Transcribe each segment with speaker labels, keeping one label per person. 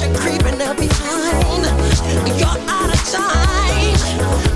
Speaker 1: You're creeping up behind. You're out of time.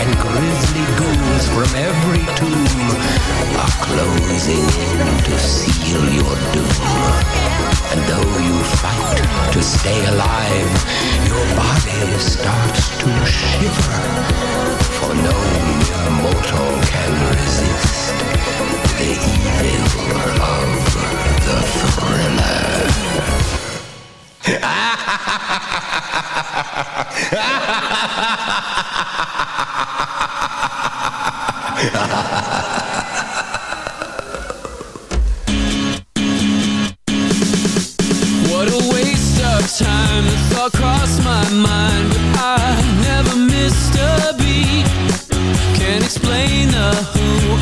Speaker 1: And grisly ghouls from every tomb are closing in to seal your doom. And though you fight to stay alive, your body starts to shiver, for no mere mortal can resist the evil of the thriller.
Speaker 2: What a waste of time. The thought crossed my mind, but I never missed a beat. Can't explain the who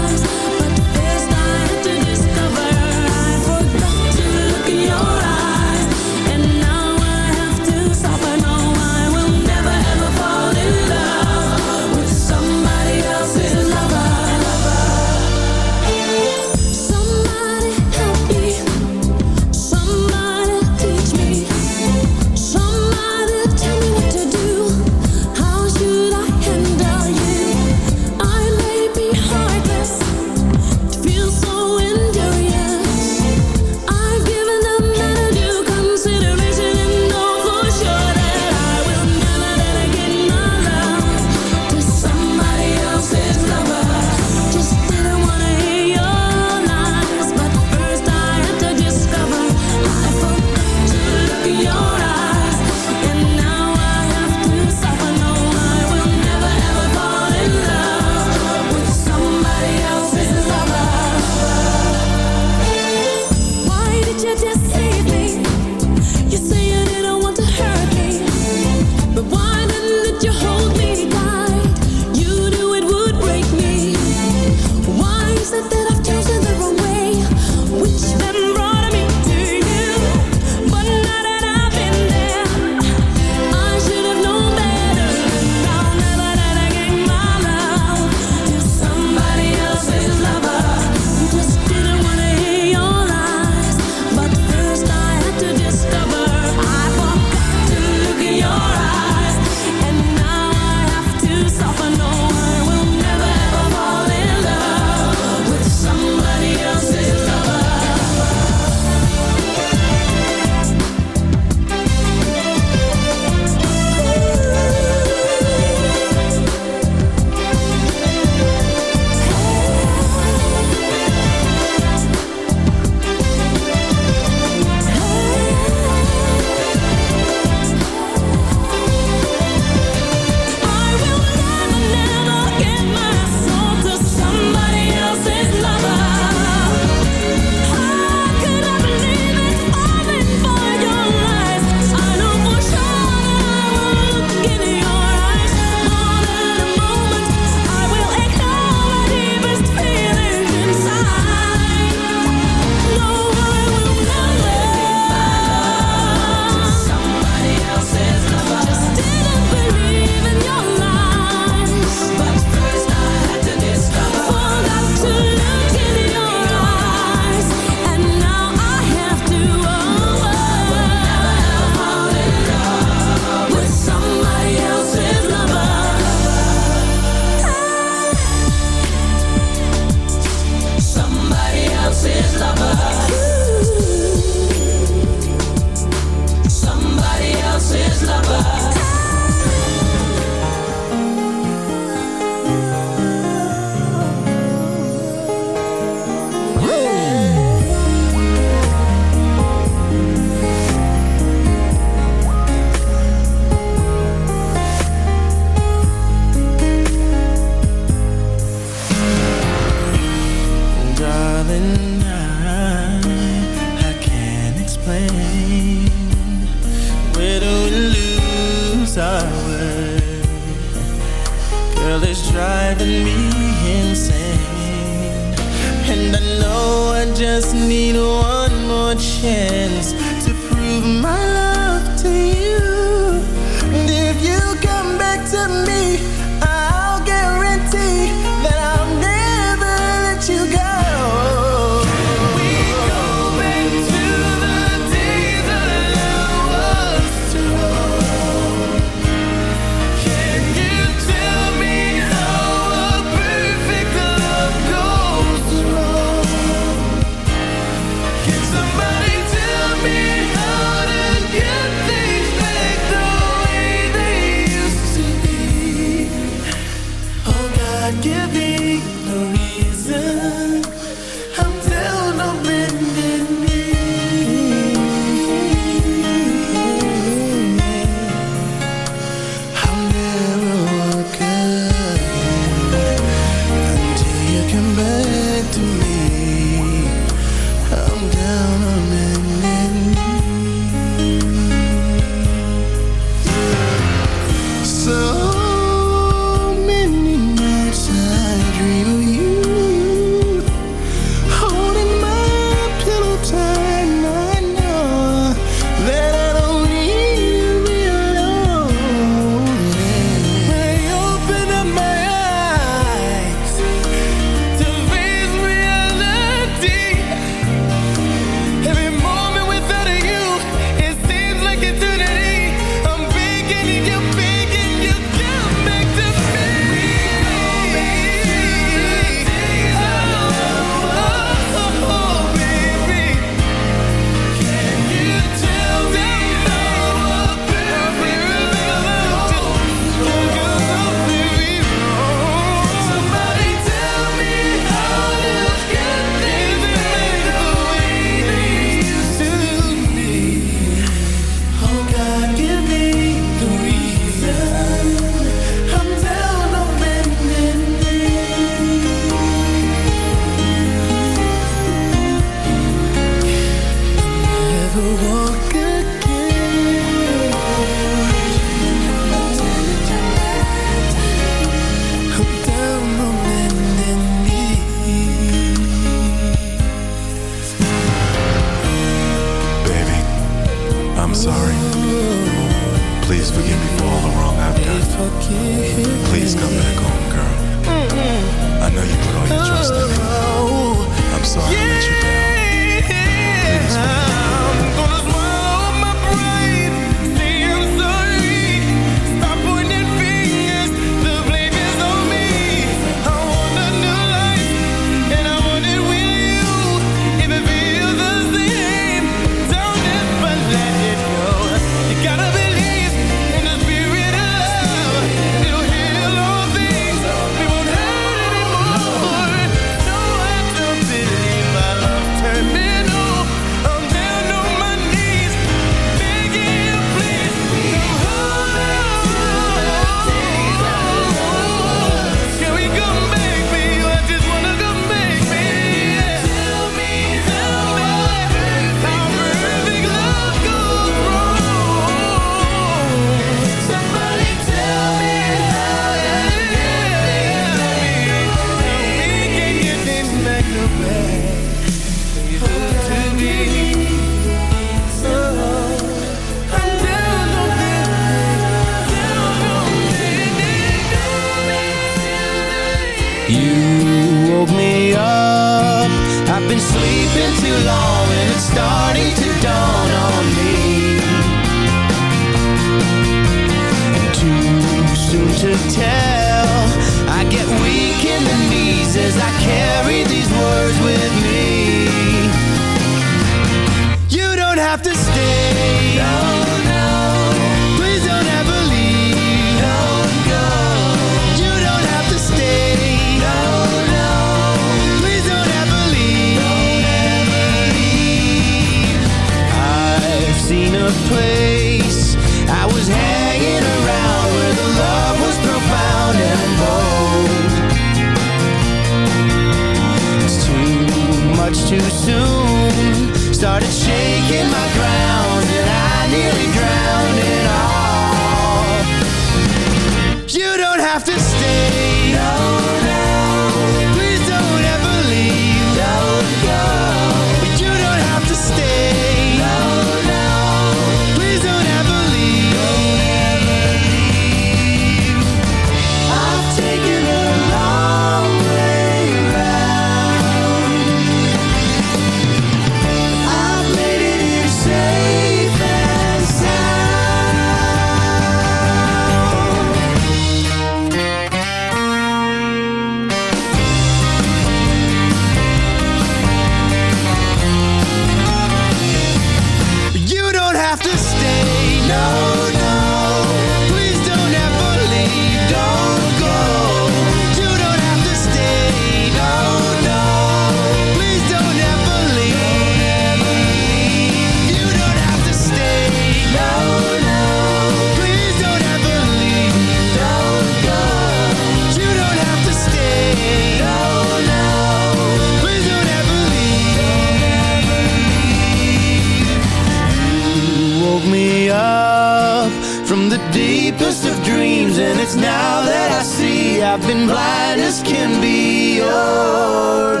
Speaker 3: from the
Speaker 4: deepest of dreams and it's now that I
Speaker 5: see I've
Speaker 2: been blind as can be you're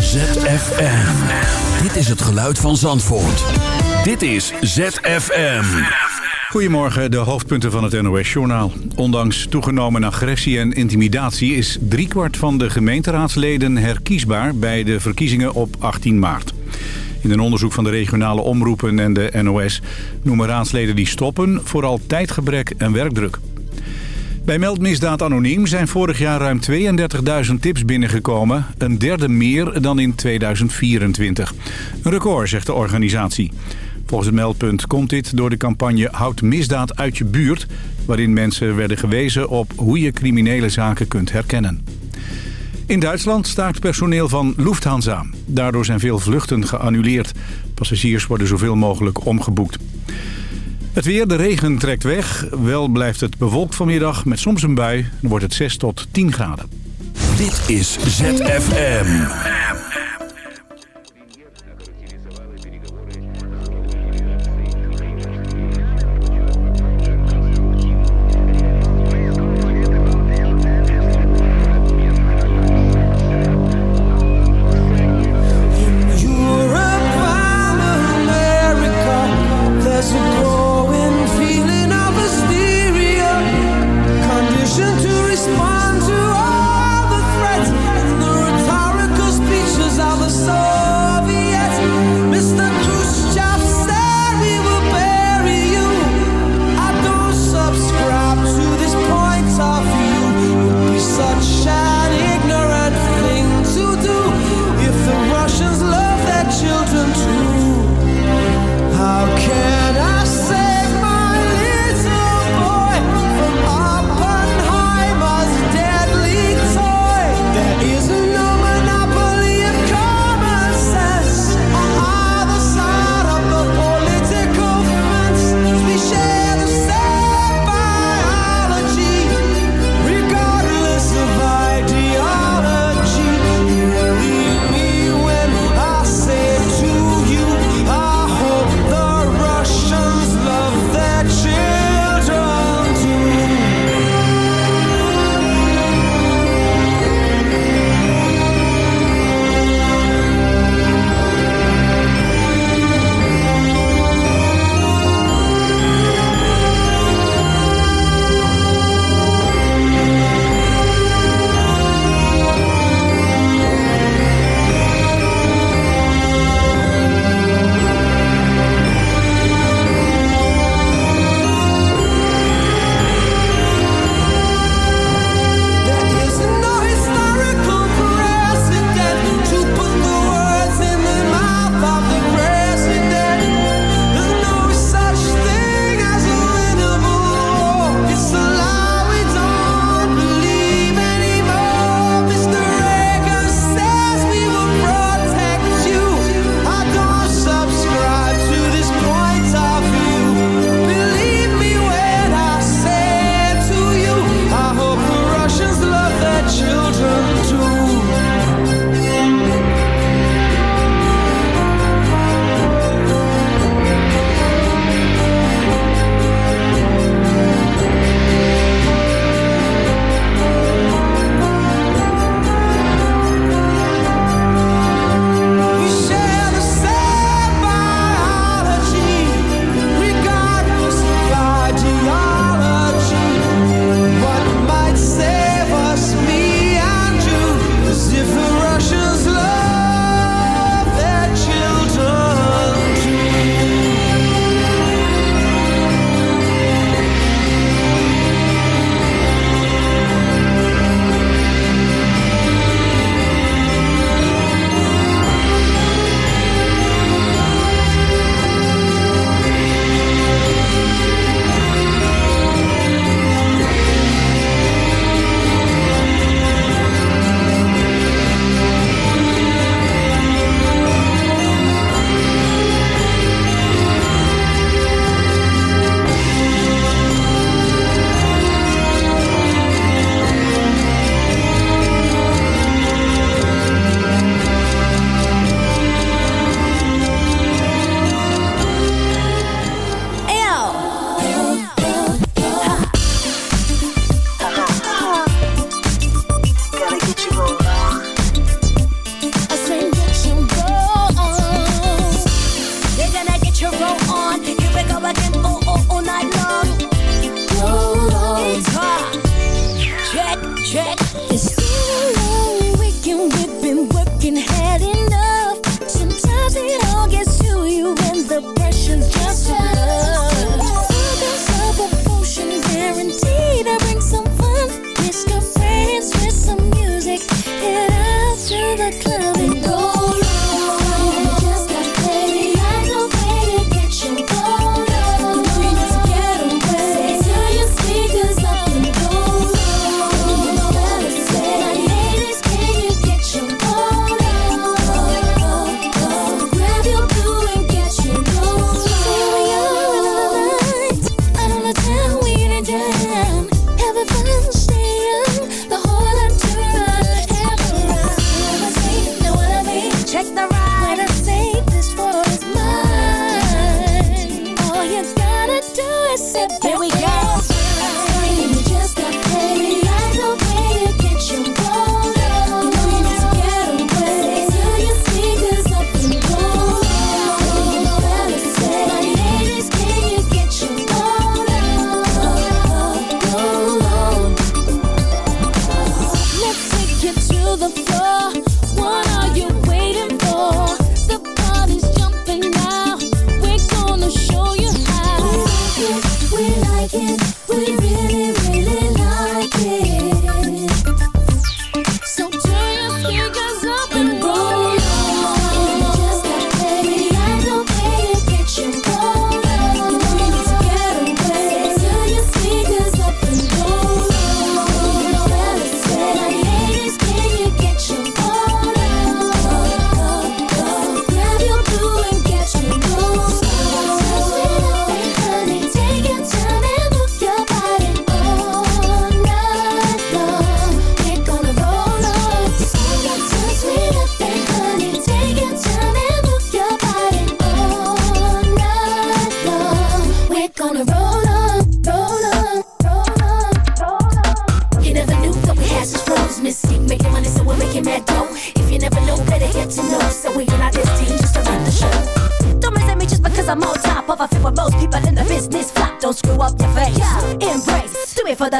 Speaker 6: ZFM Dit is het geluid van Zandvoort Dit is ZFM
Speaker 7: Goedemorgen, de hoofdpunten van het NOS-journaal. Ondanks toegenomen agressie en intimidatie... is driekwart van de gemeenteraadsleden herkiesbaar... bij de verkiezingen op 18 maart. In een onderzoek van de regionale omroepen en de NOS noemen raadsleden die stoppen vooral tijdgebrek en werkdruk. Bij Meldmisdaad Anoniem zijn vorig jaar ruim 32.000 tips binnengekomen. Een derde meer dan in 2024. Een record, zegt de organisatie. Volgens het meldpunt komt dit door de campagne Houd misdaad uit je buurt... waarin mensen werden gewezen op hoe je criminele zaken kunt herkennen. In Duitsland staakt personeel van Lufthansa. Daardoor zijn veel vluchten geannuleerd. Passagiers worden zoveel mogelijk omgeboekt. Het weer, de regen trekt weg. Wel blijft het bewolkt vanmiddag met soms een bui. Dan wordt het 6 tot 10 graden.
Speaker 6: Dit is ZFM.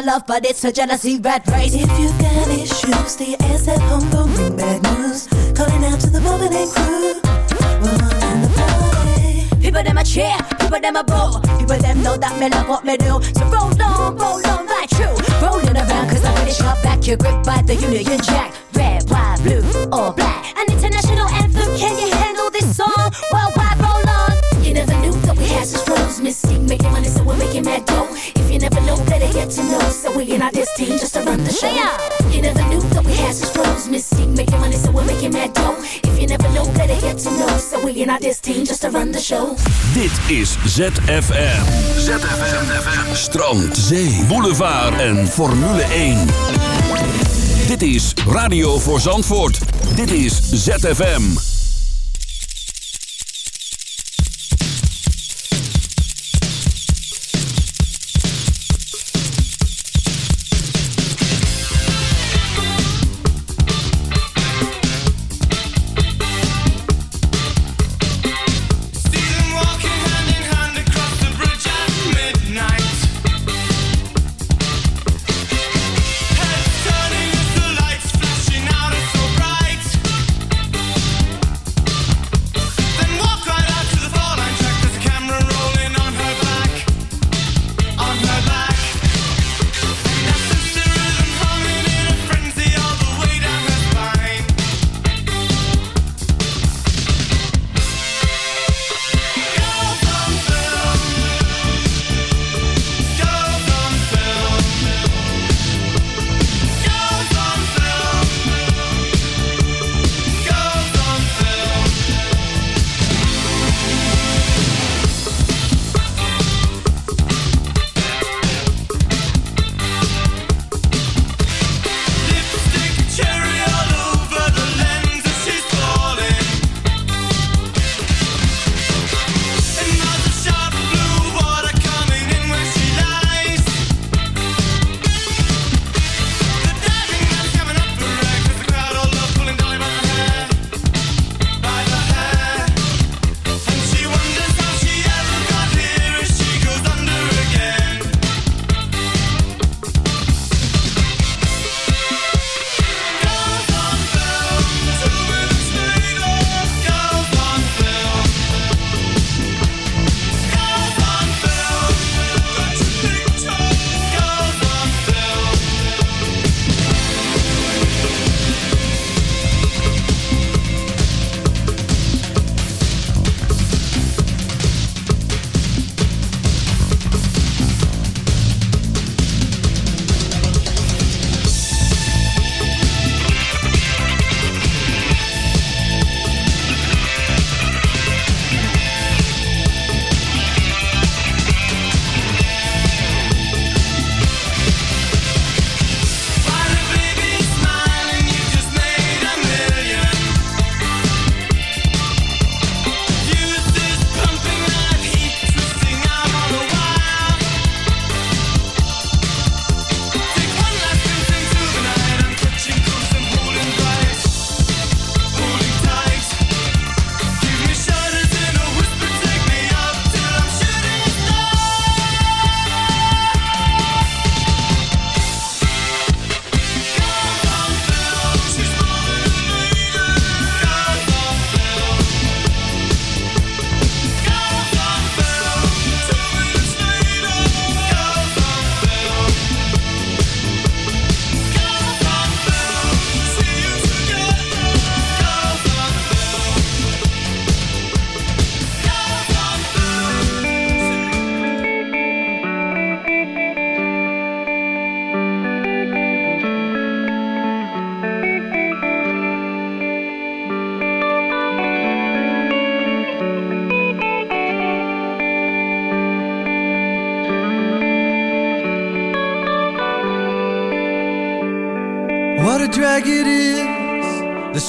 Speaker 8: love, but it's a jealousy red race.
Speaker 9: If you got issues, stay your ass at home, don't bring bad news. Calling out to the moving crew.
Speaker 8: People them a cheer, people them a boo People them know that me love what me do So roll on, roll on like true Rolling around cause I'm pretty sharp back You're gripped by the Union Jack Red, white, blue or black An international anthem, can you handle this song? Well, Missing Mystique, making money so we're making mad dough. If you never know, better get to know. So we in our this team just to run the show. You never knew that we had such flows Missing making money so we're making mad dough. If you never know, better get to know. So we in our this team just to run the show.
Speaker 10: Dit is ZFM ZFM Strand, zee, boulevard en Formule 1 Dit is Radio voor Zandvoort. Dit is ZFM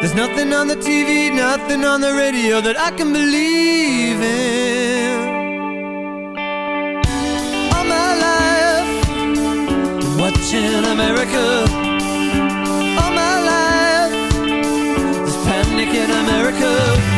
Speaker 4: There's nothing on the TV, nothing on the radio that I can believe in. All my life, watching America. All my life, there's panic in America.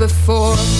Speaker 11: Before.